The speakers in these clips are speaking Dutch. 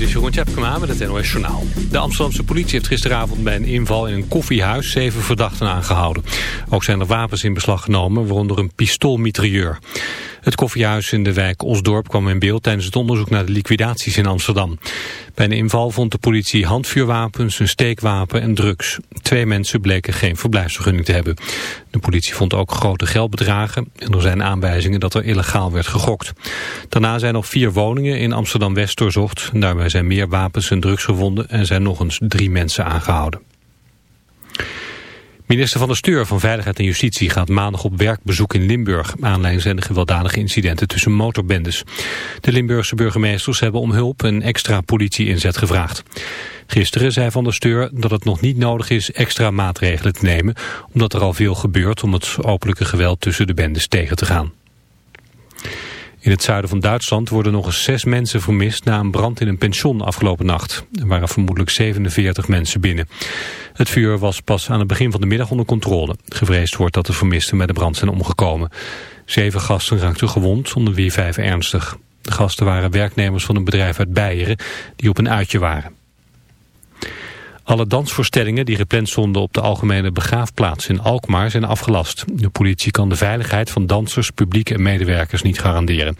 Dit is Jeroen Tjepkema met het NOS Journaal. De Amsterdamse politie heeft gisteravond bij een inval in een koffiehuis zeven verdachten aangehouden. Ook zijn er wapens in beslag genomen, waaronder een pistoolmitrailleur. Het koffiehuis in de wijk Osdorp kwam in beeld tijdens het onderzoek naar de liquidaties in Amsterdam. Bij een inval vond de politie handvuurwapens, een steekwapen en drugs. Twee mensen bleken geen verblijfsvergunning te hebben. De politie vond ook grote geldbedragen en er zijn aanwijzingen dat er illegaal werd gegokt. Daarna zijn nog vier woningen in Amsterdam-West doorzocht. Daarbij zijn meer wapens en drugs gevonden en zijn nog eens drie mensen aangehouden. Minister van de Steur van Veiligheid en Justitie gaat maandag op werkbezoek in Limburg. Aanleiding zijn de gewelddadige incidenten tussen motorbendes. De Limburgse burgemeesters hebben om hulp een extra politie-inzet gevraagd. Gisteren zei Van der Steur dat het nog niet nodig is extra maatregelen te nemen... omdat er al veel gebeurt om het openlijke geweld tussen de bendes tegen te gaan. In het zuiden van Duitsland worden nog eens zes mensen vermist na een brand in een pension afgelopen nacht. Er waren vermoedelijk 47 mensen binnen. Het vuur was pas aan het begin van de middag onder controle. Gevreesd wordt dat de vermisten met de brand zijn omgekomen. Zeven gasten raakten gewond, onder wie vijf ernstig. De gasten waren werknemers van een bedrijf uit Beieren die op een uitje waren. Alle dansvoorstellingen die gepland stonden op de algemene begraafplaats in Alkmaar zijn afgelast. De politie kan de veiligheid van dansers, publiek en medewerkers niet garanderen.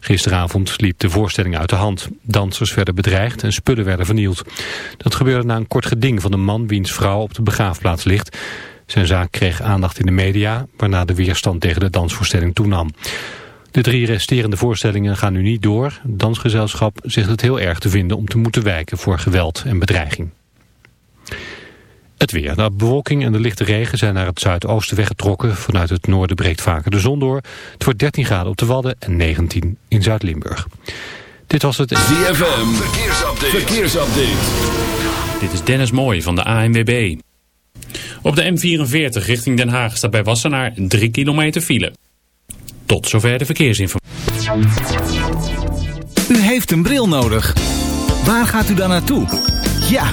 Gisteravond liep de voorstelling uit de hand. Dansers werden bedreigd en spullen werden vernield. Dat gebeurde na een kort geding van een man wiens vrouw op de begraafplaats ligt. Zijn zaak kreeg aandacht in de media, waarna de weerstand tegen de dansvoorstelling toenam. De drie resterende voorstellingen gaan nu niet door. Dansgezelschap zegt het heel erg te vinden om te moeten wijken voor geweld en bedreiging. Het weer. De bewolking en de lichte regen zijn naar het zuidoosten weggetrokken. Vanuit het noorden breekt vaker de zon door. Het wordt 13 graden op de Wadden en 19 in Zuid-Limburg. Dit was het... ZFM. Verkeersupdate. Verkeersupdate. Dit is Dennis Mooij van de ANWB. Op de M44 richting Den Haag staat bij Wassenaar 3 kilometer file. Tot zover de verkeersinformatie. U heeft een bril nodig. Waar gaat u dan naartoe? Ja,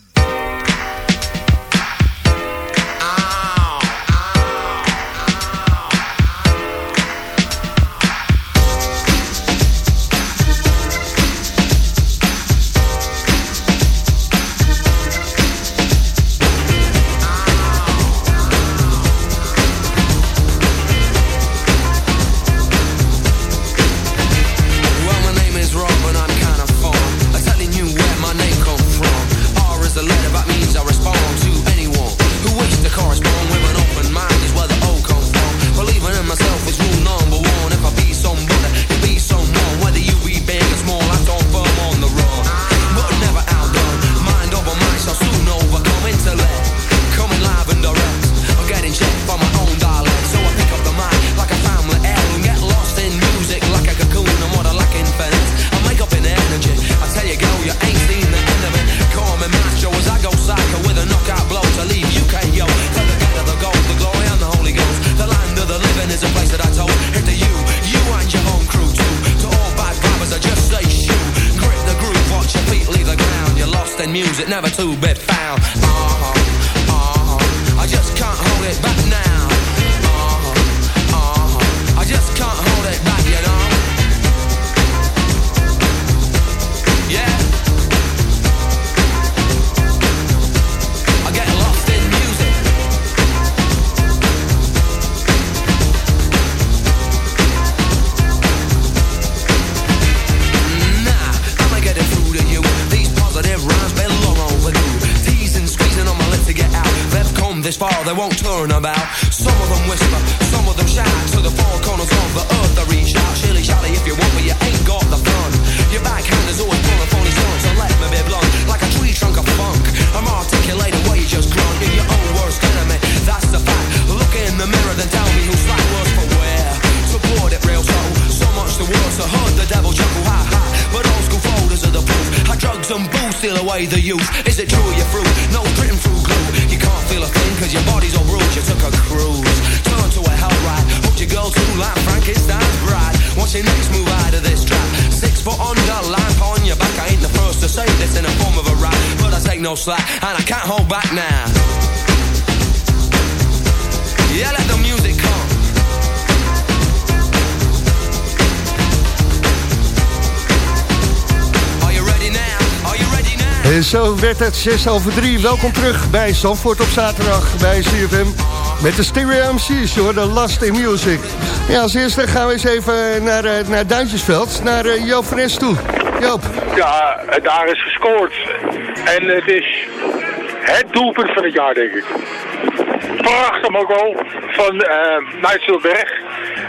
Come they won't turn about. Some of them whisper, some of them shout. To the four corners of the earth they reach out. Shilly shally if you want, but you ain't got the fun. Your backhand is always pulling phony stunts. So let me be blunt, like a tree trunk of funk. I'm articulating what you just grunt. You're your own worst enemy, that's the fact. Look in the mirror, then tell much the heard the devil chuckle, ha ha. But old school folders are the proof. How drugs and booze steal away the youth. Is it true you're through? No gritting through glue. You can't feel a thing cause your body's all bruised. You took a cruise. Turn to a hell ride. Hooked your girl to like Frankenstein's bride. What's next move out of this trap? Six foot under, lamp on your back. I ain't the first to say this in the form of a rap. But I take no slack and I can't hold back now. Yeah, let the music come. En zo werd het 6 over 3. Welkom terug bij Zandvoort op zaterdag bij CFM. Met de Stereo MC's, hoor, de Last in Music. Ja, als eerste gaan we eens even naar, eh, naar Duintjesveld, naar eh, Joop van Es toe. Joop. Ja, daar is gescoord. En het is het doelpunt van het jaar, denk ik. Prachtig ook al van uh.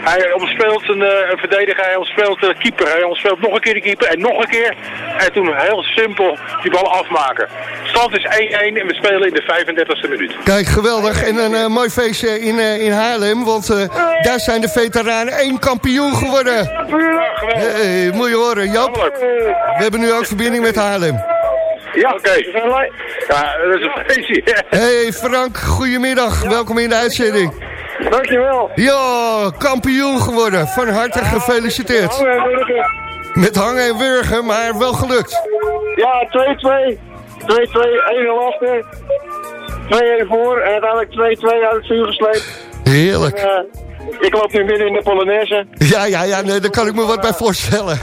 Hij omspeelt een, eh, een verdediger, hij omspeelt de keeper, hij omspeelt nog een keer de keeper en nog een keer. En toen heel simpel die bal afmaken. Stand is 1-1 en we spelen in de 35e minuut. Kijk, geweldig. En een eh, mooi feestje in, eh, in Haarlem, want eh, daar zijn de veteranen één kampioen geworden. Ja, geweldig. Hey, moet je horen, Joop. We hebben nu ook verbinding met Haarlem. Ja, oké. Ja, dat is een feestje. Hey Frank, goedemiddag. Welkom in de uitzending. Dankjewel. Ja, kampioen geworden. Van harte gefeliciteerd. Met hangen en wurgen, maar wel gelukt. Ja, 2-2. 2-2, 1-0 achter. 2-1 voor en uiteindelijk 2-2 uit het vuur gesleept. Heerlijk. Eh, ik loop nu midden in de Polonaise. Ja, ja, ja, nee, daar kan ik me wat bij voorstellen.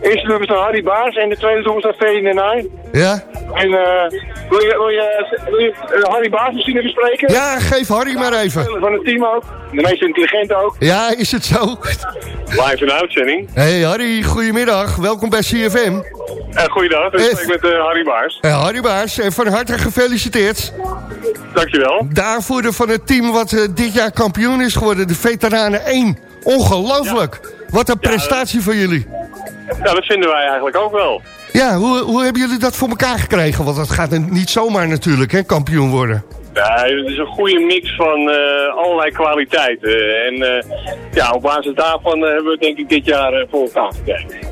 Eerste nummer staat Harry Baas en de tweede nummer staat Veen en Nij. Ja? En eh, wil je, wil je, wil je eh, Harry Baas misschien even spreken? Ja, geef Harry maar even. Van het team ook. De meest intelligente ook. Ja, is het zo? Live in de uitzending. Hey Harry, goedemiddag. Welkom bij CFM. Uh, goeiedag, ik Eh, spreek met eh, Harry Baas. Hey, Harry Baars, en van harte gefeliciteerd. Dankjewel. De aanvoerder van het team wat eh, dit jaar kampioen is geworden, de Veteranen 1. Ongelooflijk. Wat een prestatie voor jullie. Ja, dat vinden wij eigenlijk ook wel. Ja, hoe, hoe hebben jullie dat voor elkaar gekregen? Want dat gaat niet zomaar natuurlijk, hè, kampioen worden. Ja, het is een goede mix van eh, allerlei kwaliteiten. En eh, ja, op basis daarvan eh, hebben we het denk ik dit jaar voor elkaar gekregen.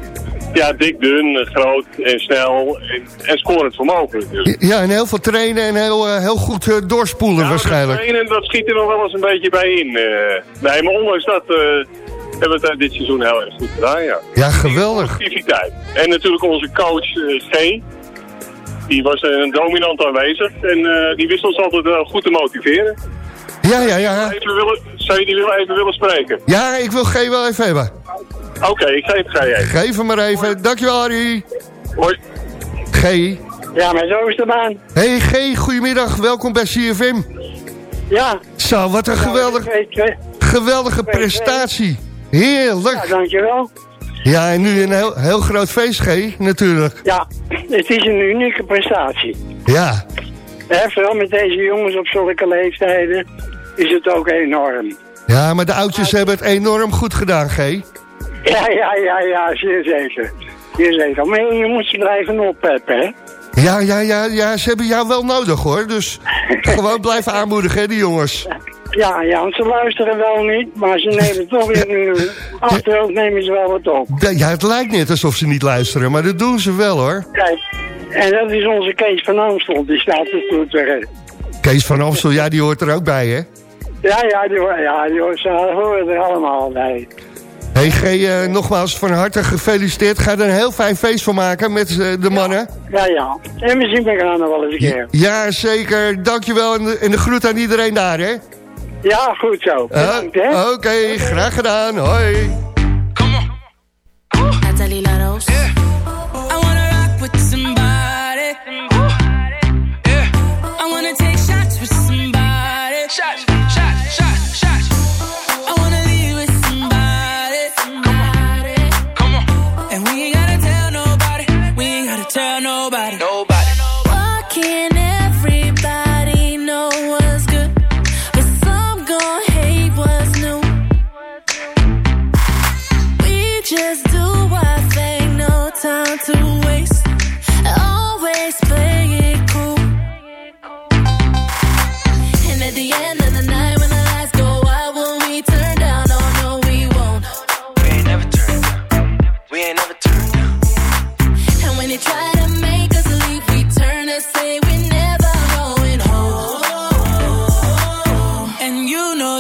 Ja, dik, dun, groot en snel en, en scorend vermogen natuurlijk. Ja, en heel veel trainen en heel, eh, heel goed eh, doorspoelen waarschijnlijk. En dat schiet er nog wel eens een beetje bij in. eh. nee, maar ondanks dat hebben we het dit seizoen heel erg goed gedaan, ja. Ja, geweldig. Activiteit. En natuurlijk onze coach G. Die was eh, dominant aanwezig en die wist ons altijd wel goed te motiveren. Ja, ja, ja. Even willen, zou je die willen, even willen spreken? Ja, ik wil G wel even hebben. Oké, ik geef het G even. Geef hem maar even. Dankjewel, Harry. Hoi. G. Ja, maar zo is de baan. Hey G, goedemiddag. Welkom bij CFM. Ja. Zo, wat een geweldig, geweldige prestatie. Heerlijk. Ja, dankjewel. Ja, en nu een heel, heel groot feest, G, natuurlijk. Ja, het is een unieke prestatie. Ja, Hè, vooral met deze jongens op zulke leeftijden is het ook enorm. ja maar de oudjes hebben het enorm goed gedaan, G. Ja, ja, ja, ja, zeer zeker. Zeer zeker. Maar je moet ze blijven oppeppen, hè? Ja, ja, ja, ja, ze hebben jou wel nodig, hoor. Dus gewoon blijven aanmoedigen, hè, die jongens. Ja, ja, want ze luisteren wel niet, maar ze nemen toch weer nu... Achterhoofd nemen ze wel wat op. Ja, het lijkt net alsof ze niet luisteren, maar dat doen ze wel, hoor. Kijk, en dat is onze Kees van Amstel, die staat te Kees van Amstel, ja, die hoort er ook bij, hè? Ja, ja, die, ja, die hoor- ze horen er allemaal bij. Hey G, eh, nogmaals van harte gefeliciteerd. Ga er een heel fijn feest van maken met eh, de mannen. Ja, ja. En we zien elkaar nog wel eens een keer. Ja, zeker. Dankjewel en de, en de groet aan iedereen daar, hè? Ja, goed zo. Bedankt, hè. Oké, graag gedaan. Hoi.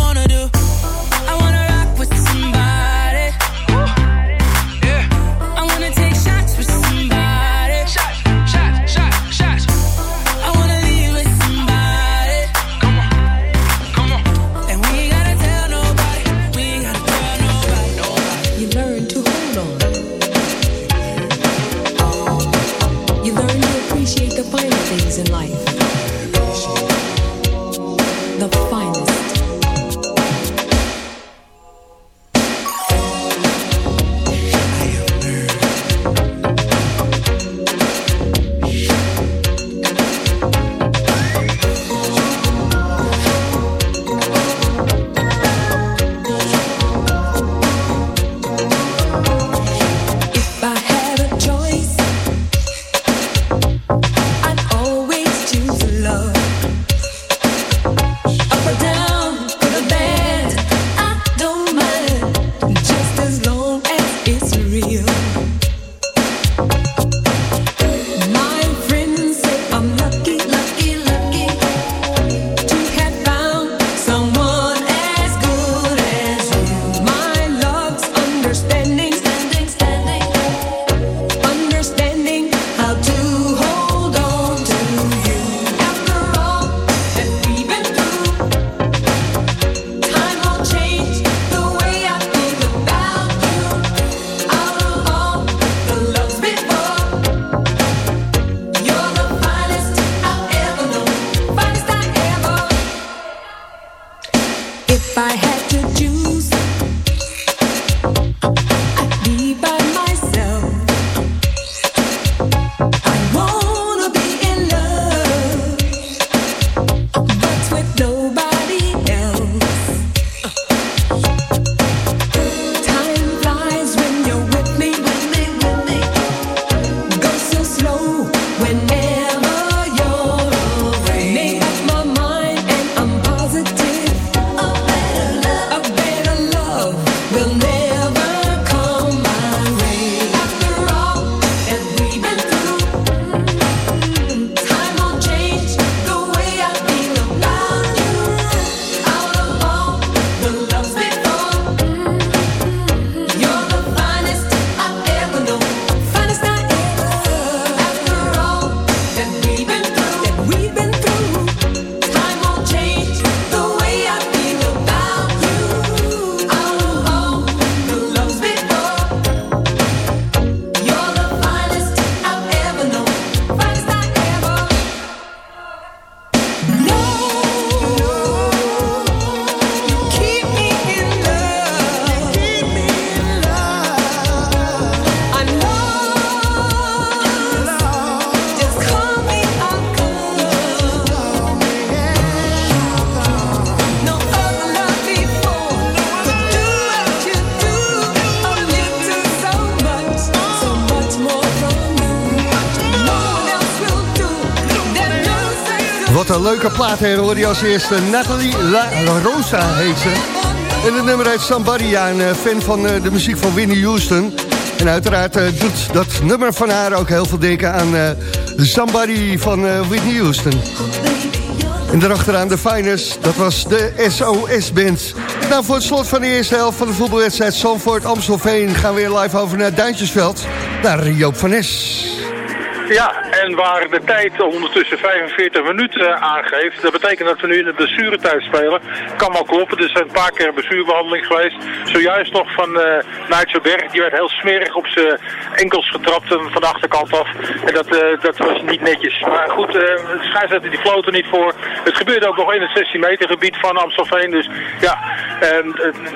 wanna do. Leuke plaat, hoor je als eerste. Nathalie La Rosa heet ze. En het nummer heet Somebody, ja, een eh, fan van eh, de muziek van Winnie Houston. En uiteraard eh, doet dat nummer van haar ook heel veel denken aan eh, Somebody van eh, Whitney Houston. En daarachteraan de Finers, dat was de SOS-band. Nou, voor het slot van de eerste helft van de voetbalwedstrijd Zandvoort-Amstelveen... gaan we weer live over naar Duintjesveld, naar Joop van Nes. Ja, en waar de tijd ondertussen 45 minuten aangeeft, dat betekent dat we nu in de blessuretijd spelen. Kan wel kloppen, er is een paar keer een blessurebehandeling geweest. Zojuist nog van uh, Berg, die werd heel smerig op zijn enkels getrapt en van de achterkant af. En dat, dat was niet netjes. Maar goed, uh, de scheidsrechter die floot er niet voor. Het gebeurde ook nog in het 16 meter gebied van Amstelveen. Dus ja,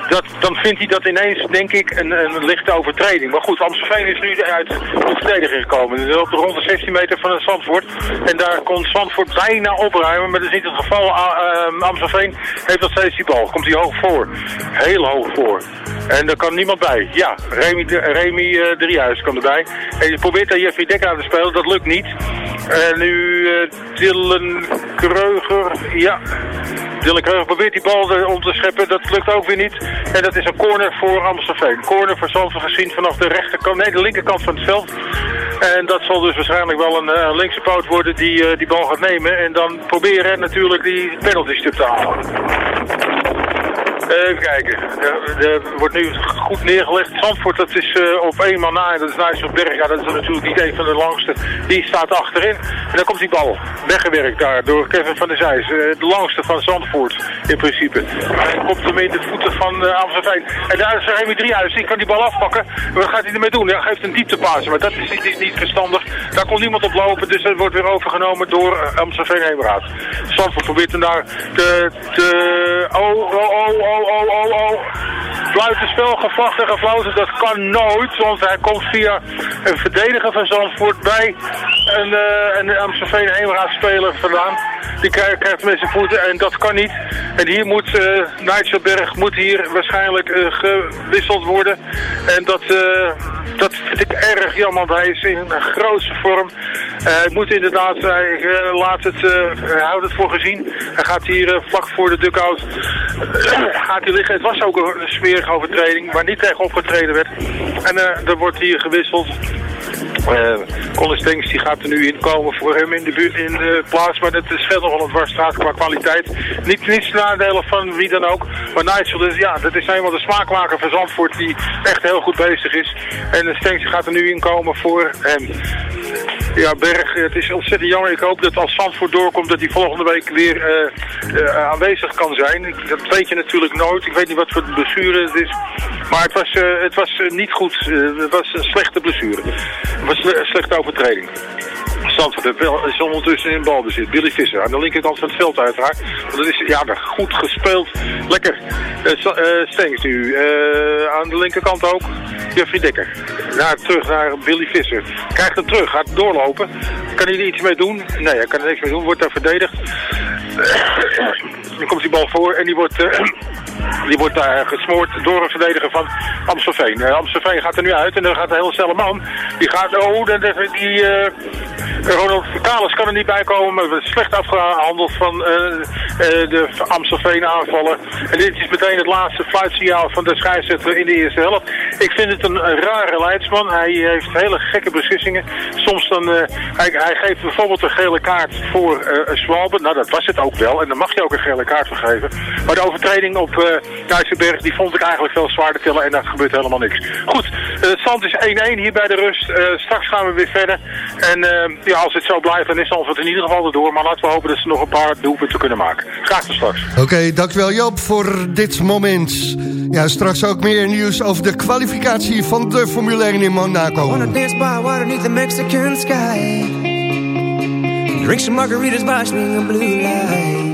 dat, dan vindt hij dat ineens, denk ik, een, een lichte overtreding. Maar goed, Amstelveen is nu uit de verdediging gekomen. Dus op de rond de 16 meter van het Zandvoort. En daar kon Zandvoort bijna opruimen, maar dat is niet het geval. Uh, Amstelveen heeft nog steeds die bal. Komt hij hoog voor. Heel hoog voor. En daar kan niemand bij. Ja, Remy, Remy uh, Driehuis kan erbij. En je probeert daar Jeffrey Dekker aan te spelen, dat lukt niet. En nu uh, Kreuger, ja... Dylan Kreuger probeert die bal om te scheppen, dat lukt ook weer niet. En dat is een corner voor Amstelveen. Corner voor Zandvoort gezien vanaf de rechterkant, nee de linkerkant van het veld. En dat zal dus waarschijnlijk wel een uh, linkse poot worden die uh, die bal gaat nemen. En dan proberen natuurlijk die penalty stuk te halen. Even kijken. Er wordt nu goed neergelegd. Zandvoort, dat is uh, op één man na. Dat is Nijsselberg. Ja, dat is natuurlijk niet een van de langste. Die staat achterin. En dan komt die bal. Weggewerkt daar door Kevin van der Zijs. Uh, de langste van Zandvoort in principe. Dan komt hem in de voeten van uh. En daar is Remy Driehuis. Die kan die bal afpakken. Wat gaat hij ermee doen? Hij geeft een dieptepaas. Maar dat is niet, niet, verstandig. Daar kon niemand op lopen. Dus dat wordt weer overgenomen door Amstelveen Heemraad. Zandvoort probeert hem daar te... te oh, oh, oh, oh oh, oh, oh. Fluitenspel, gevlacht en gefloten, dat kan nooit. Want hij komt via een verdediger van Zandvoort bij een, uh, een Amstelveen Heemraadspeler vandaan. Die krijgt, krijgt met zijn voeten en dat kan niet. En hier moet uh, Nijtselberg moet hier waarschijnlijk uh, gewisseld worden. En dat, dat vind ik erg jammer, hij is in een grootste vorm. Hij moet inderdaad, hij laat het, houdt het voor gezien. Hij gaat hier vlak voor de dugout gaat hij liggen. Het was ook een smerige overtreding, waar niet tegen opgetreden werd. En er wordt hier gewisseld. Colin Stengs die gaat er nu in komen voor hem in de, buurt, in de plaats. Maar het is verder wel een dwarsstraat qua kwaliteit. Niet, niets nadelen van wie dan ook. Maar Nigel, dus, ja, dat is eenmaal de smaakmaker van Zandvoort die echt heel goed bezig is. En Stengs gaat er nu in komen voor hem. Ja, Berg, het is ontzettend jammer. Ik hoop dat als Zandvoort doorkomt dat hij volgende week weer uh, uh, aanwezig kan zijn. Dat weet je natuurlijk nooit. Ik weet niet wat voor blessure het is. Maar het was, uh, het was niet goed. het was een slechte blessure. Het was een slechte overtreding. Zandvoort is ondertussen in balbezit. Billy Visser aan de linkerkant van het veld uiteraard. Want dat is ja, goed gespeeld. Lekker. Uh, Stengs nu. Uh, aan de linkerkant ook. Jeffrey Dekker. Naar, terug naar Billy Visser. Krijgt hem terug. Gaat doorlopen. Kan hij er iets mee doen? Nee, hij kan er niks mee doen. Wordt daar verdedigd. Dan komt die bal voor en die wordt... Uh, die wordt daar gesmoord door een verdediger van Amstelveen. Uh, Amstelveen gaat er nu uit en dan gaat de hele snelle man. Die gaat, oh, dan, die, uh, Ronald Vitalis kan er niet bij komen. Slecht afgehandeld van uh, de Amstelveen aanvallen. En dit is meteen het laatste fluitsignaal van de scheidsrechter in de eerste helft. Ik vind het een, rare leidsman. Hij heeft hele gekke beslissingen. Soms dan, hij, hij, geeft bijvoorbeeld een gele kaart voor uh. Nou, dat was het ook wel. En dan mag je ook een gele kaart voor geven. Maar de overtreding op uh, die vond ik eigenlijk veel zwaarder tillen. En daar gebeurt helemaal niks. Goed, het stand is 1-1 hier bij de rust. straks gaan we weer verder. En ja, als het zo blijft, dan is Zandvoort in ieder geval erdoor. Maar laten we hopen dat ze nog een paar doelpunten kunnen maken. Graag tot straks. Oké, okay, dankjewel Joop voor dit moment. Ja, straks ook meer nieuws over de kwalificatie van de Formule 1 in Monaco. Wanna dance by water beneath the Mexican sky. Drink some margaritas by blue lights.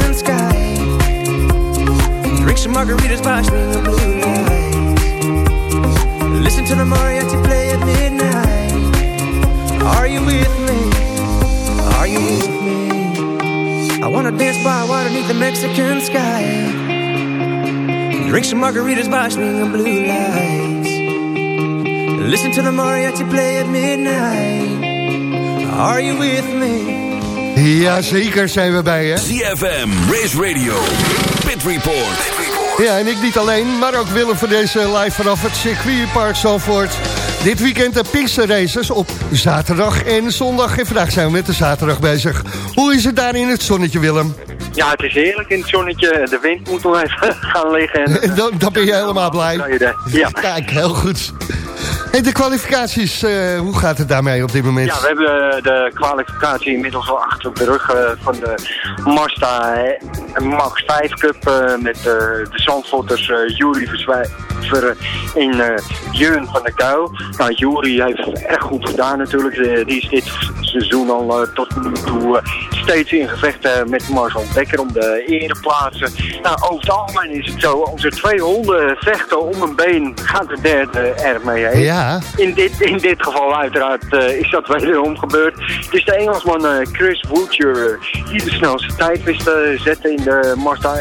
margaritas by swinging blue lights. Listen to the mariachi play at midnight. Are you with me? Are you with me? I wanna dance by water beneath the Mexican sky. Drink some margaritas by swinging blue lights. Listen to the mariachi play at midnight. Are you with me? Ja, zeker zijn we bij je. ZFM, Race Radio, Pit Report. Ja, en ik niet alleen, maar ook Willem van deze live vanaf het circuitpark Zandvoort. Dit weekend de Pinkster Races op zaterdag en zondag. En vandaag zijn we met de zaterdag bezig. Hoe is het daar in het zonnetje, Willem? Ja, het is heerlijk in het zonnetje. De wind moet nog even gaan liggen. En, En dan, dan ben je helemaal blij. ja. Kijk, heel goed. En de kwalificaties, eh, hoe gaat het daarmee op dit moment? ja, we hebben eh, de kwalificatie inmiddels al achter de rug eh, van de Mazda eh, Max 5 Cup eh, met eh, de Zandvoorters eh Jury Verzwijver in eh Jeun van der Kuil. Nou, Jury heeft erg goed gedaan natuurlijk. Die is dit seizoen al tot nu toe steeds in gevecht eh, met Marcel Dekker om de ereplaatsen. Nou, over het algemeen is het zo, als er twee honden vechten om een been, gaat de derde er mee heen. Ja. In dit, in dit geval uiteraard eh, is dat wederom gebeurd. Het is de Engelsman eh, Chris Woodger die de snelste tijd wist te zetten in de Mazda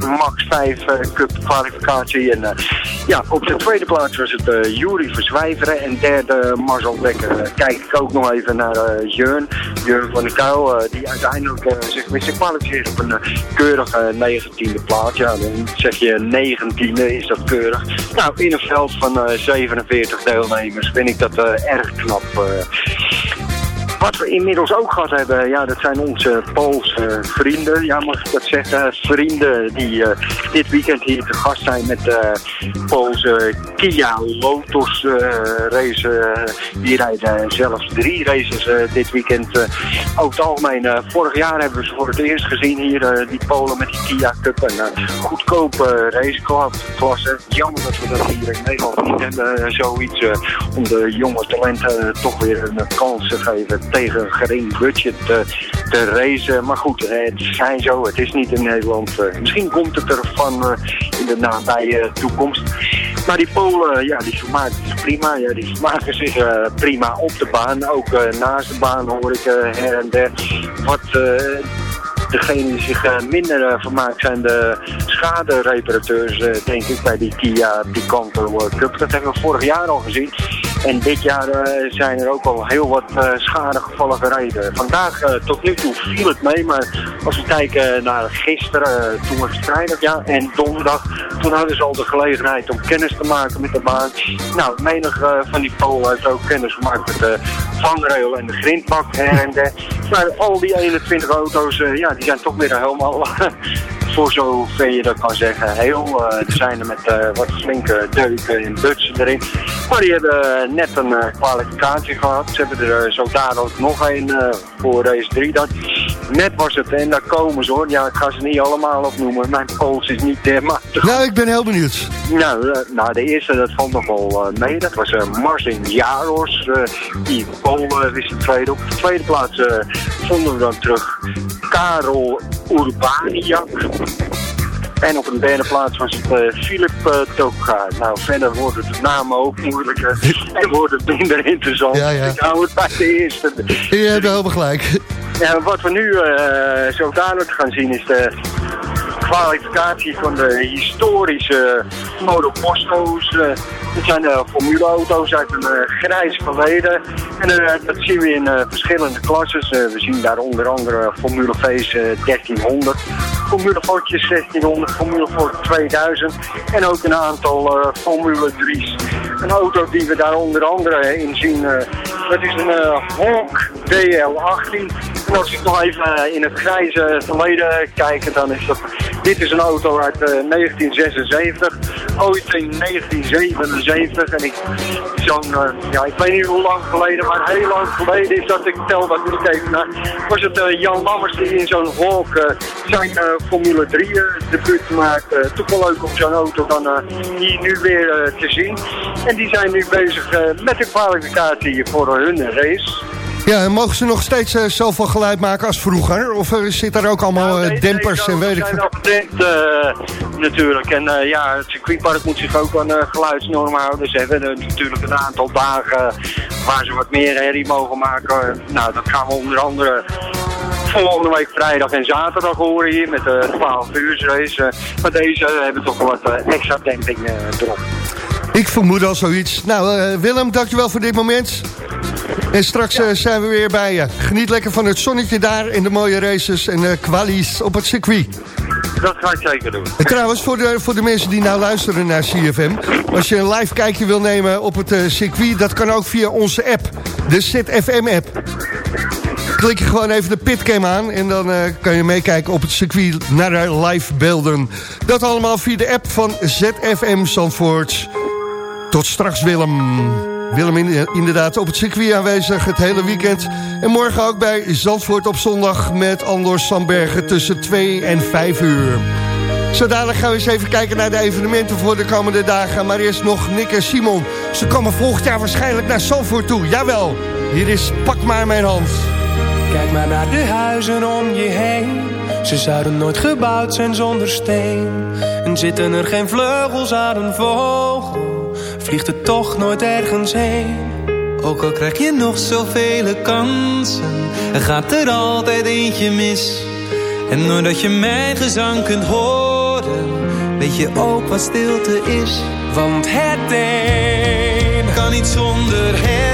Max 5 eh, Cup kwalificatie. En eh, ja, op de tweede plaats was het eh Jury Verzwijveren en derde Marcel Dekker. Kijk ik ook nog even naar Jeun, Jeun van der Kuil, die uiteindelijk zich wist te kwalificeren op een keurige 19e plaats. Ja, dan zeg je 19e is dat keurig. Nou, in een veld van eh, 47 deelnemers vind ik dat erg knap. Eh. Wat we inmiddels ook gehad hebben, ja, dat zijn onze Poolse vrienden. Ja, mag ik dat zeggen? Vrienden die eh, dit weekend hier te gast zijn met de Poolse Kia Lotus eh, eh, die rijden zelfs drie races eh, dit weekend. eh. over het algemeen, eh, vorig jaar hebben we ze voor het eerst gezien hier, eh, die Polen met die Kia Cup. Een eh, goedkope raceklasse. Jammer dat we dat hier in Nederland niet hebben, eh, zoiets. eh, om de jonge talenten eh, toch weer een kans te geven tegen gering budget eh, te racen. Maar goed, eh, het schijnt zo, het is niet in Nederland. Eh, misschien komt het ervan in de nabije toekomst. Maar die Polen, ja, die vermaken zich prima. Ja, die vermaken zich prima op de baan. Ook naast de baan hoor ik her en der. Wat eh, degene die zich minder vermaakt zijn de schadereparateurs, denk ik, bij die Kia Picanto Cup. Dat hebben we vorig jaar al gezien. En dit jaar eh, zijn er ook al heel wat eh, schadegevallen gereden. Vandaag eh, tot nu toe viel het mee, maar als we kijken naar gisteren, toen was het vrijdag, ja, en donderdag, toen hadden ze al de gelegenheid om kennis te maken met de baan. Nou, menig van die Polen heeft ook kennis gemaakt met de vangrail en de grindbak en. Maar al die 21 auto's, ja, die zijn toch weer helemaal voor zover je dat kan zeggen, heel. Er zijn er met wat flinke deuken en butsen erin. Maar die hebben net een eh, kwalificatie gehad. Ze hebben er eh, zo dadelijk nog een eh, voor race 3 dan. Net was het, en daar komen ze hoor. Ja, ik ga ze niet allemaal opnoemen. Mijn pols is niet dermate Nou, ik ben heel benieuwd. nou, nou, de eerste, dat valt nog wel mee. Dat was Marcin Jaros. die Polen wist de tweede. Op de tweede plaats vonden we dan terug Karel Urbaniak. En op een derde plaats was het eh, Filip uh, Toka. Nou, verder worden de namen ook moeilijker en worden minder interessant. Ja, ja. Ik hou het bij de eerste. Je hebt helemaal gelijk. Ja, wat we nu eh, zo dadelijk gaan zien is de kwalificatie van de historische monoposto's. eh dit zijn uh, formuleauto's uit een grijs verleden. En dat zien we in verschillende klasses. Eh, we zien daar onder andere Formule V's eh, 1300, Formule Fortjes 1600, Formule Ford 2000 en ook een aantal eh, Formule 3's. Een auto die we daar onder andere in zien, eh, Dat is een Hawk DL18. En als ik nog even uh, in het grijze verleden kijk, dan is dat... Dit is een auto uit uh, 1976. Ooit in 1977. En ik, zo'n, ja, ik weet niet hoe lang geleden, maar heel lang geleden is dat ik tel dat ik even naar. Was het Jan Lammers die in zo'n Hawk zijn Formule 3 debuut maakte. toch wel leuk om zo'n auto dan hier nu weer te zien. En die zijn nu bezig met de kwalificatie voor hun race. Ja, en mogen ze nog steeds uh, zoveel geluid maken als vroeger? Of uh, zit daar ook allemaal uh, dempers en weet ik veel? wel natuurlijk. En ja, het circuitpark moet zich ook aan geluidsnormen houden. Ze hebben natuurlijk een aantal dagen waar ze wat meer herrie mogen maken. Nou, dat gaan we onder andere volgende week vrijdag en zaterdag horen hier met de 12 uur race. maar deze hebben toch wat extra demping erop. Ik vermoed al zoiets. Nou, Willem, dankjewel voor dit moment. En straks ja. zijn we weer bij je. Geniet lekker van het zonnetje daar en de mooie races en uh, kwalies op het circuit. Dat ga ik zeker doen. En trouwens, voor de, voor de mensen die nou luisteren naar CFM... als je een live kijkje wil nemen op het circuit... dat kan ook via onze app, de ZFM-app. Klik je gewoon even de pitcam aan... en dan kan je meekijken op het circuit naar live beelden. Dat allemaal via de app van ZFM Zandvoort. Tot straks, Willem. Willem inderdaad op het circuit aanwezig het hele weekend. En morgen ook bij Zandvoort op zondag met Anders Sandbergen tussen 2 en 5 uur. Zo gaan we eens even kijken naar de evenementen voor de komende dagen. Maar eerst nog Nick en Simon. Ze komen volgend jaar waarschijnlijk naar Zandvoort toe. Jawel, hier is Pak maar mijn hand. Kijk maar naar de huizen om je heen. Ze zouden nooit gebouwd zijn zonder steen. En zitten er geen vleugels aan een vogel vliegt het toch nooit ergens heen. Ook al krijg je nog zoveel kansen, er gaat er altijd eentje mis. En doordat je mijn gezang kunt horen, weet je ook wat stilte is. Want het een kan niet zonder het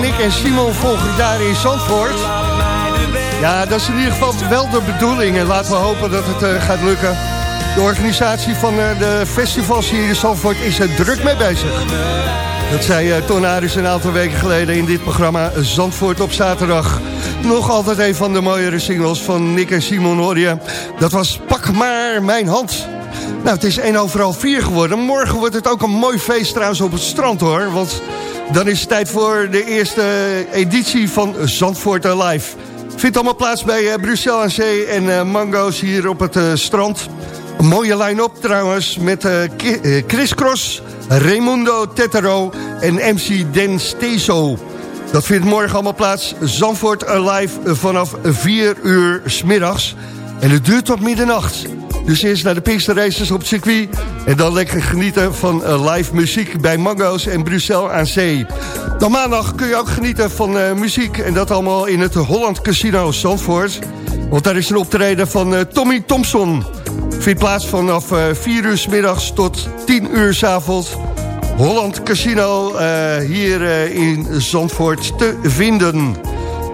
Nick en Simon volgend jaar in Zandvoort. Ja, dat is in ieder geval wel de bedoeling. En laten we hopen dat het uh, gaat lukken. De organisatie van uh, de festivals hier in Zandvoort is er druk mee bezig. Dat zei uh, Ton Aris een aantal weken geleden in dit programma Zandvoort op zaterdag. Nog altijd een van de mooiere singles van Nick en Simon hoor. Dat was Pak maar mijn hand. Nou, het is 1 overal 4 geworden. Morgen wordt het ook een mooi feest trouwens op het strand hoor. Want dan is het tijd voor de eerste editie van Zandvoort Live. Vindt allemaal plaats bij uh, Bruxelles aan Zee en uh, Mango's hier op het uh, strand. Een mooie line-up trouwens met Chris Cross, Raimundo Tetero en MC Den Steso. Dat vindt morgen allemaal plaats. Zandvoort Alive vanaf 4 uur smiddags. En het duurt tot middernacht. Dus eerst naar de Pinkster Races op het circuit. En dan lekker genieten van eh, live muziek bij Mango's en Bruxelles aan Zee. Dan maandag kun je ook genieten van uh, muziek. En dat allemaal in het Holland Casino Zandvoort. Want daar is een optreden van uh, Tommy Thompson. Vindt plaats vanaf 4 uur s middags tot 10 uur s avonds. Holland Casino hier in Zandvoort te vinden.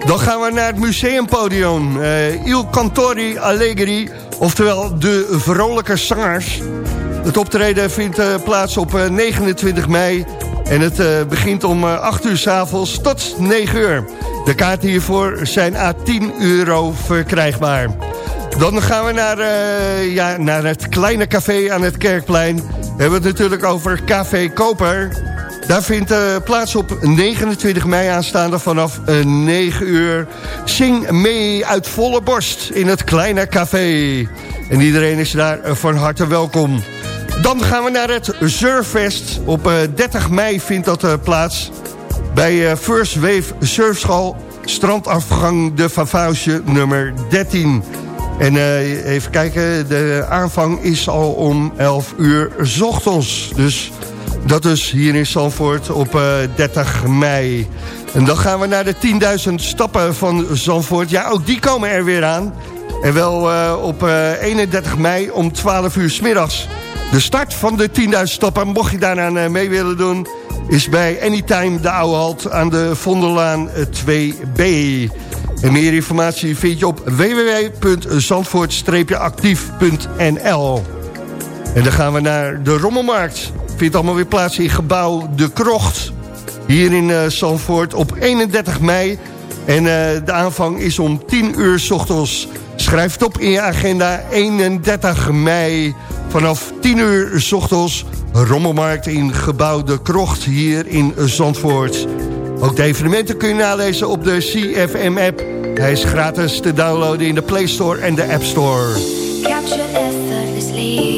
Dan gaan we naar het museumpodium. Il Cantori Allegri Oftewel de vrolijke zangers. Het optreden vindt uh, plaats op uh, 29 mei. En het uh, begint om 8 uur s avonds tot 9 uur. De kaarten hiervoor zijn à 10 euro verkrijgbaar. Dan gaan we naar, ja, naar het kleine café aan het Kerkplein. We hebben het natuurlijk over Café Koper. Daar vindt uh, plaats op 29 mei aanstaande vanaf uh, 9 uur. Zing mee uit volle borst in het kleine café. En iedereen is daar uh, van harte welkom. Dan gaan we naar het Surffest. Op 30 mei vindt dat plaats. Bij First Wave Surfschool strandafgang de Vavausje nummer 13. En even kijken, de aanvang is al om 11 uur s ochtends. Dus dat is hier in Zandvoort op uh, 30 mei. En dan gaan we naar de 10.000 stappen van Zandvoort. Ja, ook die komen er weer aan. En wel uh, op uh, 31 mei om 12 uur s middags. De start van de 10.000 stappen, mocht je daaraan mee willen doen... is bij Anytime de Oude Halt aan de Vondellaan 2B. En meer informatie vind je op www.zandvoort-actief.nl. En dan gaan we naar de Rommelmarkt vindt allemaal weer plaats in gebouw De Krocht. Hier in uh, Zandvoort op 31 mei. En uh, de aanvang is om 10 uur s ochtends. Schrijf het op in je agenda 31 mei. Vanaf 10 uur s ochtends rommelmarkt in gebouw De Krocht hier in Zandvoort. Ook de evenementen kun je nalezen op de CFM-app. Hij is gratis te downloaden in de Play Store en de App Store. Capture effortlessly,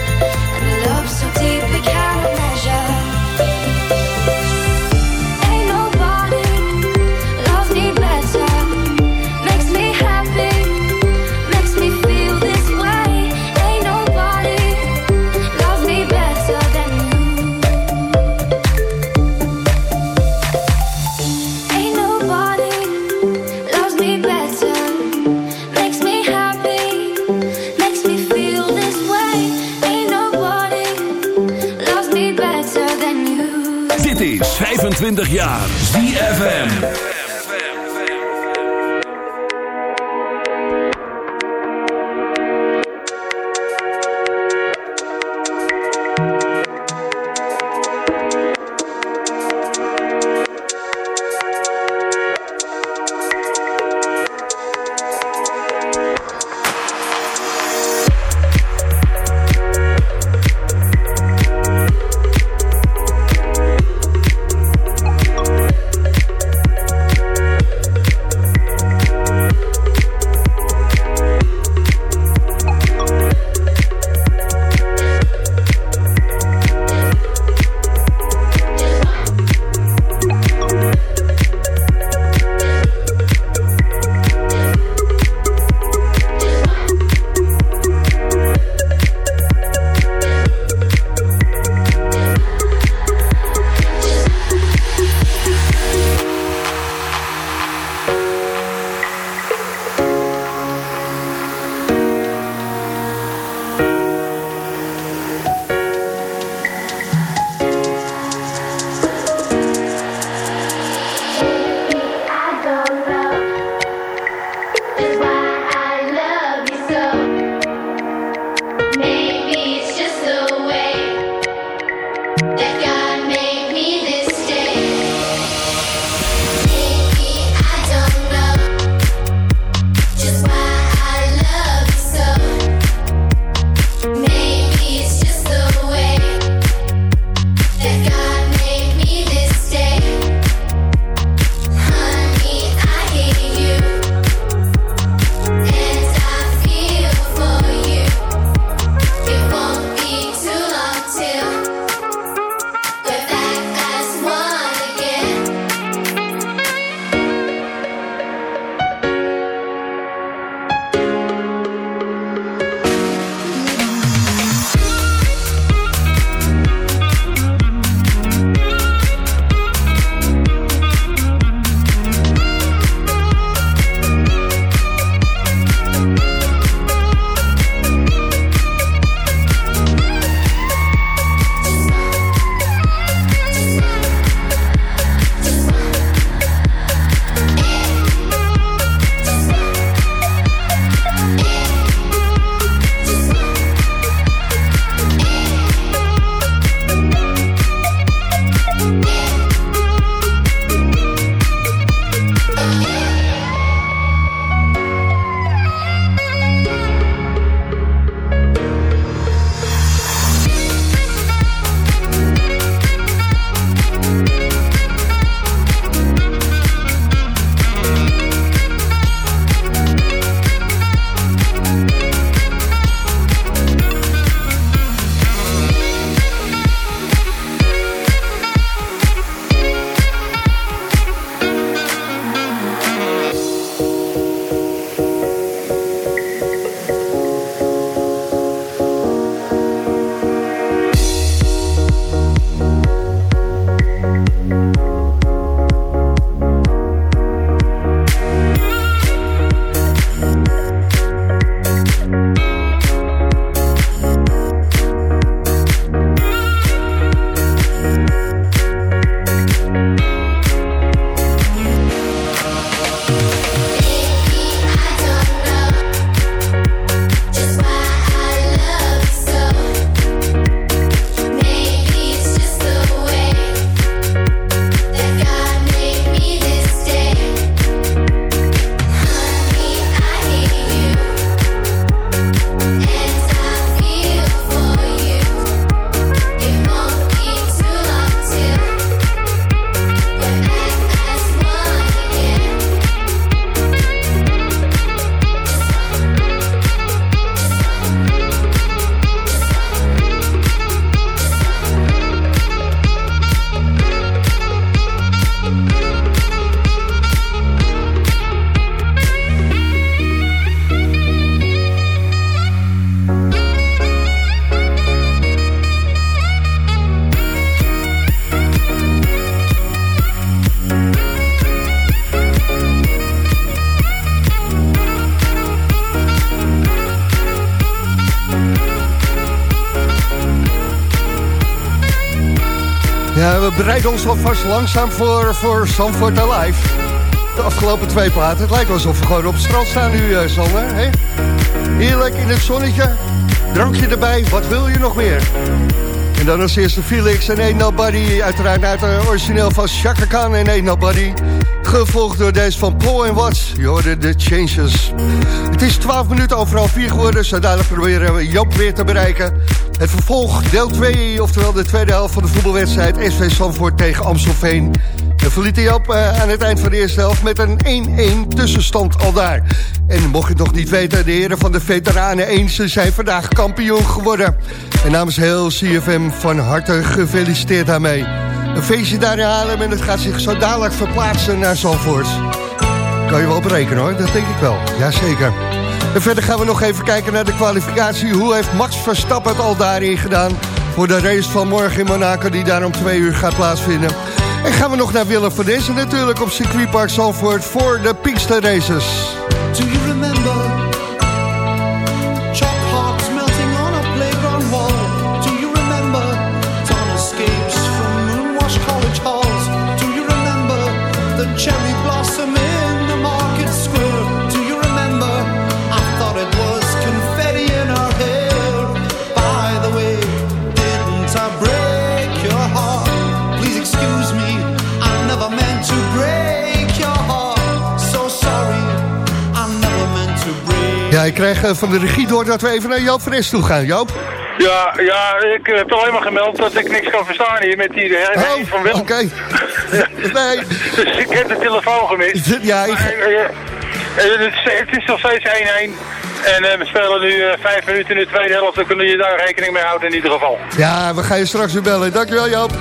25 jaar. ZFM. We bereiden ons alvast langzaam voor, voor Zandvoort Alive. De afgelopen twee platen. Het lijkt alsof we gewoon op het strand staan nu, uh. Hè? Heerlijk in het zonnetje. Drankje erbij. Wat wil je nog meer? En dan als eerste Felix en Ain't Nobody. Uiteraard uit het origineel van Chaka Khan en Ain't Nobody. Gevolgd door deze van Paul en Watts. Je hoorde de Changes. Het is 12 minuten overal 4 geworden. Zo dadelijk proberen we Joop weer te bereiken. Het vervolg, deel 2, oftewel de tweede helft van de voetbalwedstrijd... SV Sanford tegen Amstelveen. En verliet hij op uh, aan het eind van de eerste helft met een 1-1 tussenstand al daar. En mocht je het nog niet weten, de heren van de veteranen 1 zijn vandaag kampioen geworden. En namens heel CFM van harte gefeliciteerd daarmee. Een feestje daar Haarlem en het gaat zich zo dadelijk verplaatsen naar Zandvoort. Kan je wel op rekenen hoor, dat denk ik wel. Jazeker. En verder gaan we nog even kijken naar de kwalificatie. Hoe heeft Max Verstappen het al daarin gedaan... voor de race van morgen in Monaco die daar om twee uur gaat plaatsvinden. En gaan we nog naar Willem van Dessen natuurlijk op circuitpark Zandvoort... voor de Pinkster Races. Do you remember Ja, ik krijg eh, van de regie door dat we even naar Joop Fres toe gaan. Joop? Ja, ja, ik heb alleen maar gemeld dat ik niks kan verstaan hier met die herhaling van Willem. Oh, Oké. Nee. Dus ik heb de telefoon gemist. Ja, ik- eh, eh, het, is, nog steeds 1-1. En eh, we spelen nu eh, vijf minuten in de tweede helft. Dan kunnen je daar rekening mee houden in ieder geval. Ja, we gaan je straks weer bellen. Dankjewel Joop.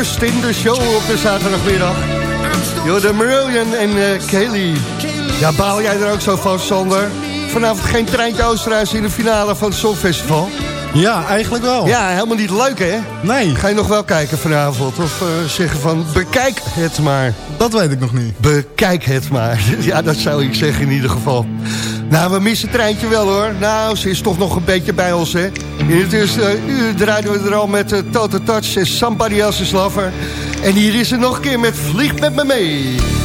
Rust in de show op de zaterdagmiddag. De Marillion en eh Kelly. Ja, baal jij er ook zo van, Sander? Vanavond geen treintje Oosterhuis in de finale van het Songfestival. Ja, eigenlijk wel. Ja, helemaal niet leuk, hè? Nee. Ga je nog wel kijken vanavond? Of eh, zeggen van, bekijk het maar. Dat weet ik nog niet. Bekijk het maar. Ja, dat zou ik zeggen in ieder geval. Nou, we missen het treintje wel, hoor. Nou, ze is toch nog een beetje bij ons, hè? In het eerste uur draaiden we er al met uh, Total Touch en Somebody Else's Lover. En hier is ze nog een keer met Vlieg met me mee.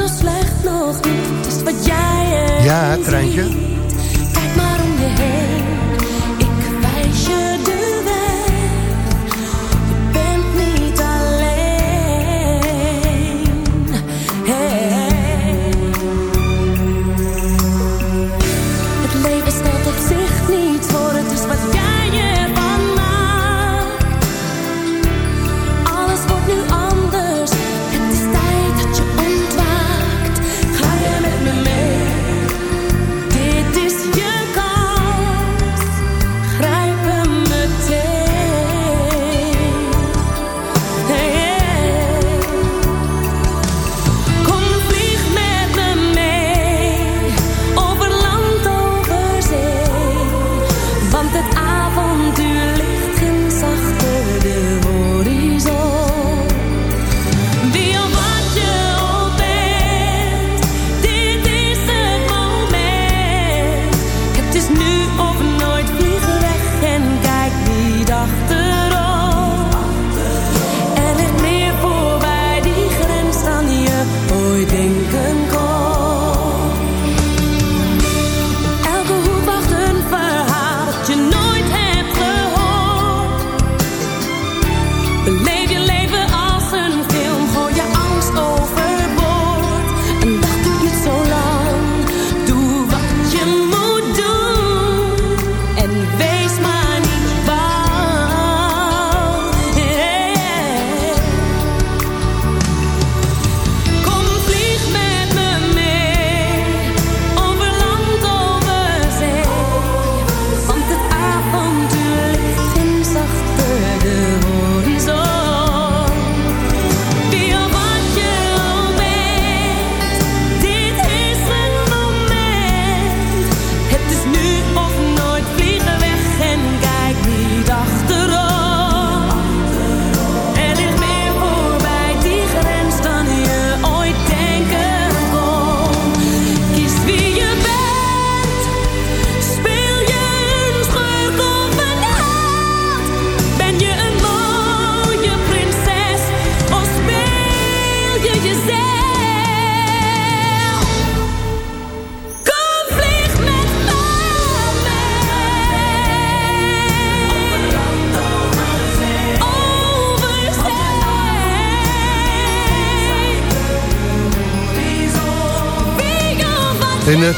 Zo slecht nog niet, het is wat jij Ja, treintje. Kijk maar om je heen,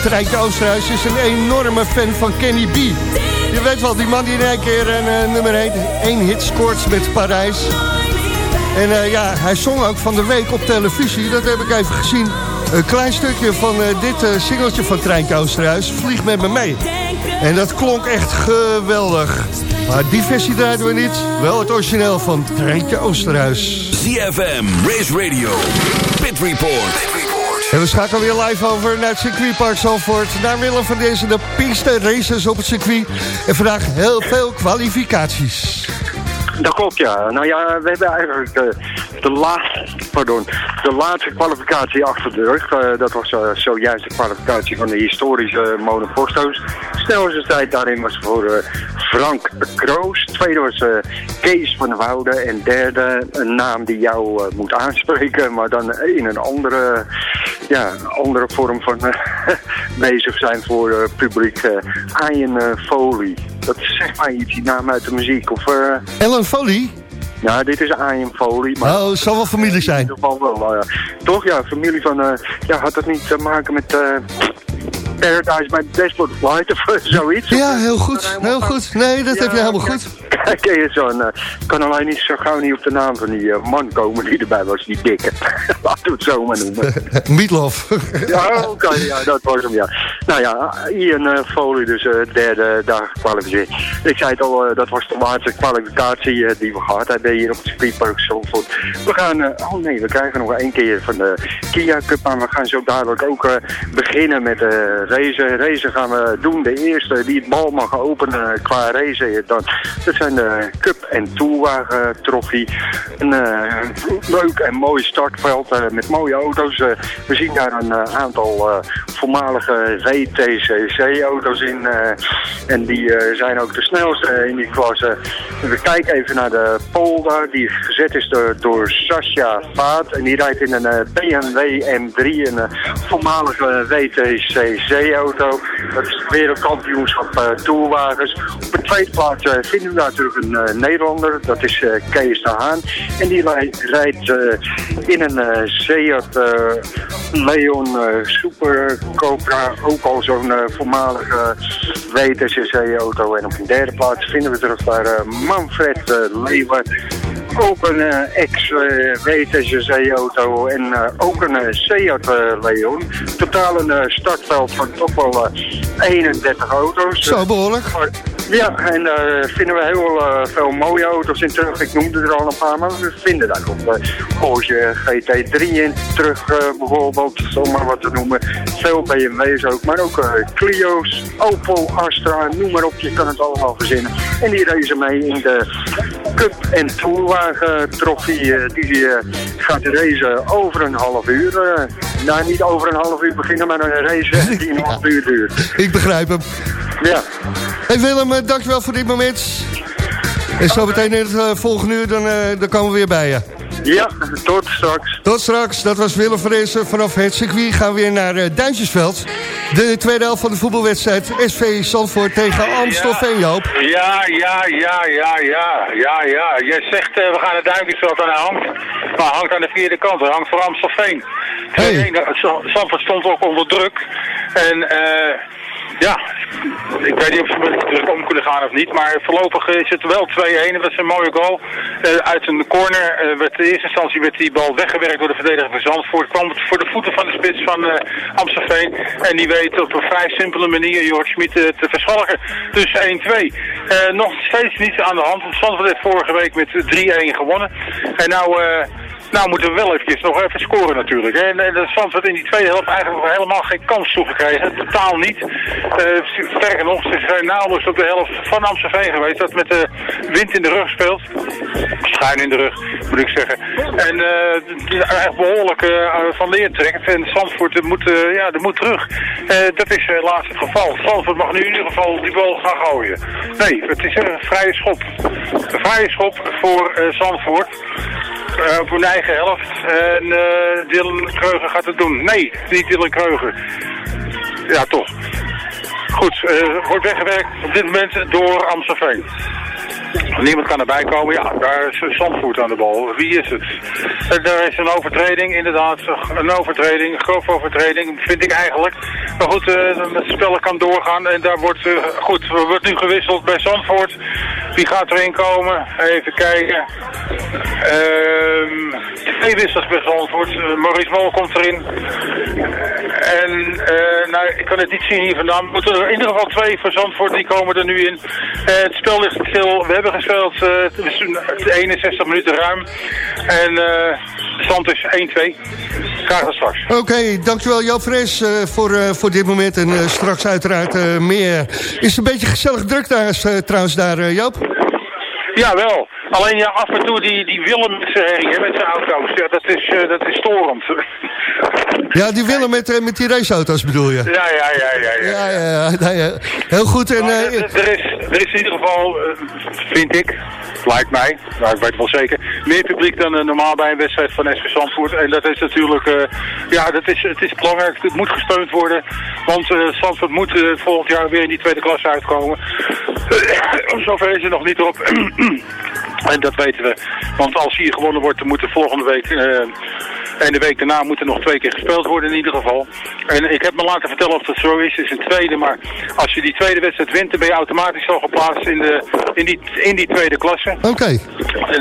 Treintje Oosterhuis is een enorme fan van Kenny B. Je weet wel, die man die in één keer een eh, nummer 1, één hit scoort met Parijs. En eh, ja, hij zong ook van de week op televisie. Dat heb ik even gezien. Een klein stukje van eh, dit singeltje van Treintje Oosterhuis. Vlieg met me mee. En dat klonk echt geweldig. Maar die versie draaiden we niet. Wel het origineel van Treintje Oosterhuis. ZFM, Race Radio, Pit Report. En we schakelen weer live over naar het circuitpark Zalvoort. Naar van deze de Pinkster Races op het circuit. En vandaag heel veel kwalificaties. Dat klopt, ja. Nou ja, we hebben eigenlijk de, de, laatste, pardon, de laatste kwalificatie achter de rug. Eh, dat was eh, zojuist de kwalificatie van de historische monoposto's. Snelste tijd daarin was voor eh, Frank Kroos. Tweede was eh, Kees van der Woude. En derde, een naam die jou eh, moet aanspreken, maar dan in een andere, ja, andere vorm van eh, bezig zijn voor eh, publiek. Ian eh, Foley. Dat is zeg maar iets, die naam uit de muziek. Of, Ellen Foley? ja, dit is Ian Foley. Maar Oh, het zal wel familie zijn. In ieder geval wel, ja. Toch, ja, familie van... eh, ja, had dat niet te maken met... Paradise by Dashboard of Light of zoiets? Ja, heel goed. Heel goed. Nee, dat heb je helemaal goed. Ken je zo'n... eh, Ik kan alleen niet zo gauw niet op de naam van die eh, man komen die erbij was, die dikke. Laten we het zo maar noemen. Meatloaf. Ja, oké, ja, dat was hem, ja. Nou ja, Ian eh, Foley, dus derde dag gekwalificeerd. Ik zei het al, dat was de laatste kwalificatie die we gehad hebben hier op het Speedpark Zandvoort. We gaan, oh nee, we krijgen nog één keer van de Kia Cup aan. We gaan zo dadelijk ook beginnen met de race. Race gaan we doen. De eerste die het bal mag openen qua race, dan, dat zijn de Cup en Tourwagen trofee. Een eh, leuk en mooi startveld eh, met mooie auto's. Eh, we zien daar een eh, aantal eh, voormalige VTCC-auto's in. eh, en die eh, zijn ook de snelste in die klasse. We kijken even naar de pole daar, die gezet is door, Sascha Vaat. En die rijdt in een eh, BMW M3, een eh, voormalige WTCC-auto. Dat is wereldkampioenschap eh, tourwagens. Op de tweede plaats eh, vinden we daar terug een eh, Nederlander. Dat is eh, Kees de Haan. En die rijdt eh, in een Seat Leon Super Cobra. Ook al zo'n voormalige WTCC-auto. En op een derde plaats vinden we terug eh, Manfred Leeuwen. Ook een eh, ex-WTCC-auto en ook een Seat Leon. Totaal een startveld van toch wel eh, 31 auto's. Zo behoorlijk. Maar, ja, en daar vinden we heel eh, veel mooie auto's in terug. Ik noemde er al een paar, maar we vinden daar nog uh, Porsche GT3 in terug eh, bijvoorbeeld, zomaar wat te noemen. Veel BMW's ook, maar ook eh, Clio's, Opel, Astra, noem maar op, je kan het allemaal verzinnen. En die racen mee in de Cup en Tourwagen trofee. eh, die eh, gaat racen over een half uur. eh. nou, niet over een half uur beginnen, maar een race die een half uur duurt. Ik begrijp hem. Ja. Hey Willem, eh, dankjewel voor dit moment. En zo meteen in het eh, volgende uur, dan, eh, dan komen we weer bij je. Ja, tot straks. Tot straks, dat was Willem Vrezen. Vanaf het circuit gaan we weer naar Duintjesveld. De tweede helft van de voetbalwedstrijd SV Zandvoort tegen Amstelveen, Joop. Ja, ja, ja, ja, ja, ja, ja. Jij zegt we gaan het Duinkjesveld aan de hand. Maar hangt aan de vierde kant. Het hangt voor Amstelveen. Hey. Zandvoort stond ook onder druk. En eh ja, ik weet niet of ze druk om kunnen gaan of niet. Maar voorlopig is het wel 2-1. Dat is een mooie goal. Eh, uit een corner eh, werd in eerste instantie werd die bal weggewerkt door de verdediger van Zandvoort. Kwam voor de voeten van de spits van eh, Amstelveen. En die weet op een vrij simpele manier Jorg Schmid te verschalken. Dus 1-2. Eh, nog steeds niets aan de hand. Want Zandvoort heeft vorige week met 3-1 gewonnen. En nou... eh, nou moeten we wel eventjes nog even scoren natuurlijk. En, en de Zandvoort in die tweede helft eigenlijk helemaal geen kans toegekregen. Totaal niet. Eh, sterker nog, ze zijn nauwelijks op de helft van Amstelveen geweest. Dat met de wind in de rug speelt. Schuin in de rug, moet ik zeggen. En eh, die echt behoorlijk eh, van leer trekt. En Zandvoort eh, moet, eh, ja, moet terug. Eh, dat is helaas het geval. Zandvoort mag nu in ieder geval die bal gaan gooien. Nee, het is een vrije schop. Een vrije schop voor eh, Zandvoort. Eh, op hun eigen helft. En eh Dylan gaat het doen. Nee, niet Dylan Kreuger. Ja, toch. Goed, eh, wordt weggewerkt op dit moment door Amstelveen. Niemand kan erbij komen. Ja, daar is Zandvoort aan de bal. Wie is het? Eh, Er is een overtreding, inderdaad. Een overtreding, een grove overtreding, vind ik eigenlijk. Maar goed, eh, het spel kan doorgaan. En daar wordt, eh, goed, er wordt nu gewisseld bij Zandvoort. Wie gaat erin komen? Even kijken. Ehm twee wissels bij Zandvoort. Eh, Maurice Mol komt erin. En, eh, nou, ik kan het niet zien hier vandaan. Er in ieder geval twee voor Zandvoort, die komen er nu in. Eh, het spel ligt stil. We hebben gespeeld eh, het is een- 61 minuten ruim. En eh de stand is 1-2. Graag tot straks. Oké, dankjewel Joop Fres eh, voor, voor dit moment. En straks uiteraard meer. Is het een beetje gezellig druk daar, trouwens daar, Joop? Ja, wel. Alleen ja, af en toe die, die Willem met zijn herrie, hè, met zijn auto's, ja, dat is, eh, dat is storend. Ja, die willen met, eh, met die raceauto's bedoel je? Ja, ja, ja, ja. ja. Ja, ja, ja. Eh, heel goed. En, Maar, eh, er, er is, er is in ieder geval, eh, vind ik, lijkt mij, nou ik weet het wel zeker, meer publiek dan eh, normaal bij een wedstrijd van SV Zandvoort. En dat is natuurlijk, eh, ja, dat is, het is belangrijk, het moet gesteund worden. Want eh Zandvoort moet eh, volgend jaar weer in die tweede klasse uitkomen. Zover is het nog niet op. En dat weten we. Want als hier gewonnen wordt, dan moet de volgende week eh, en de week daarna moet er nog twee keer gespeeld worden in ieder geval. En ik heb me laten vertellen of dat zo is. Het is een tweede, maar als je die tweede wedstrijd wint, dan ben je automatisch al geplaatst in, de, in, die, in die tweede klasse. Oké.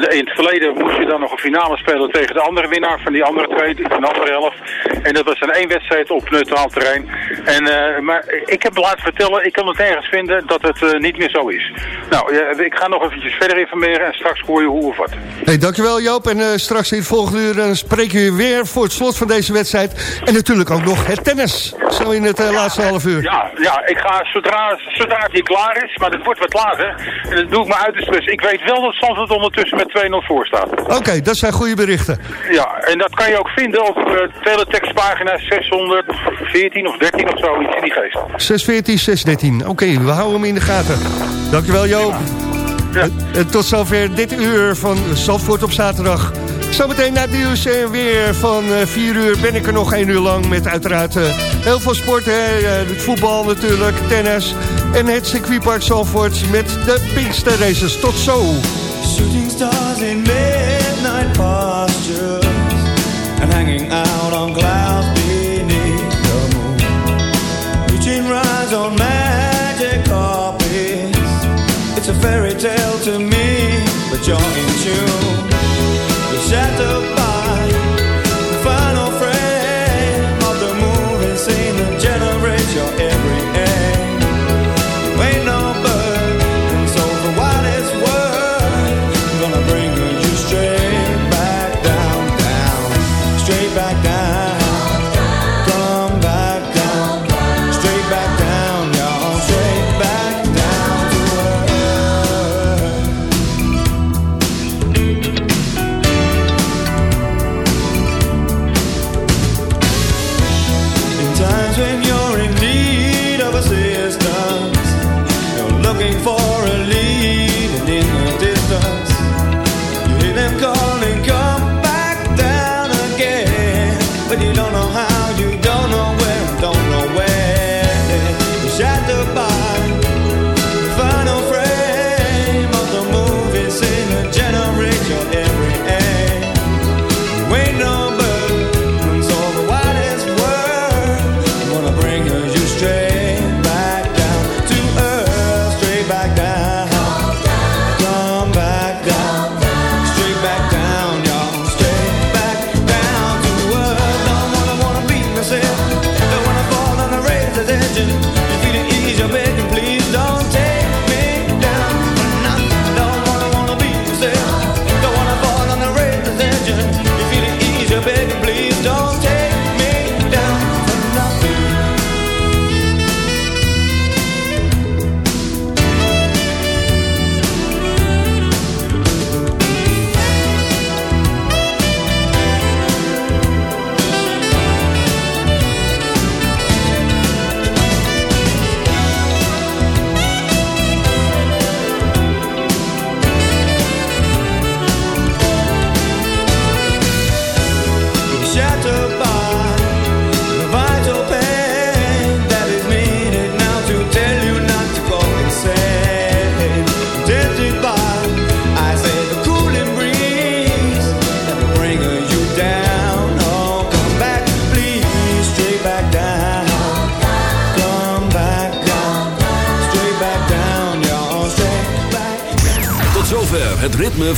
In het verleden moest je dan nog een finale spelen tegen de andere winnaar van die andere tweede, van de andere helft. En dat was dan één wedstrijd op neutraal terrein. En, eh, maar ik heb me laten vertellen, ik kan het ergens vinden dat het eh, niet meer zo is. Nou, ik ga nog eventjes verder informeren en straks hoor je hoe of wat. Hey, dankjewel Joop. En eh, straks in het volgende uur dan spreken we weer voor het slot van deze wedstrijd. En natuurlijk ook nog het tennis. Zo in het eh, laatste half uur. Ja, ja, ik ga zodra, zodra het hier klaar is, maar het wordt wat later. En dat doe ik me uit de stress. Ik weet wel dat Zandvoort ondertussen met 2-0 voor staat. Oké, dat zijn goede berichten. Ja, en dat kan je ook vinden op uh, teletextpagina 614 of 13 of zo, iets in die geest. 614, 613. Oké, we houden hem in de gaten. Dankjewel Joop. Eh, tot zover dit uur van Zandvoort op zaterdag. Zometeen na het nieuws en weer van eh, 4 uur ben ik er nog 1 uur lang... met uiteraard eh, heel veel sport, hè? het voetbal natuurlijk, tennis... en het circuitpark Zandvoort met de Pinkster Races. Tot zo! Shooting stars in midnight postures And hanging out on clouds beneath the moon Reaching rise on man to me that you're in tune.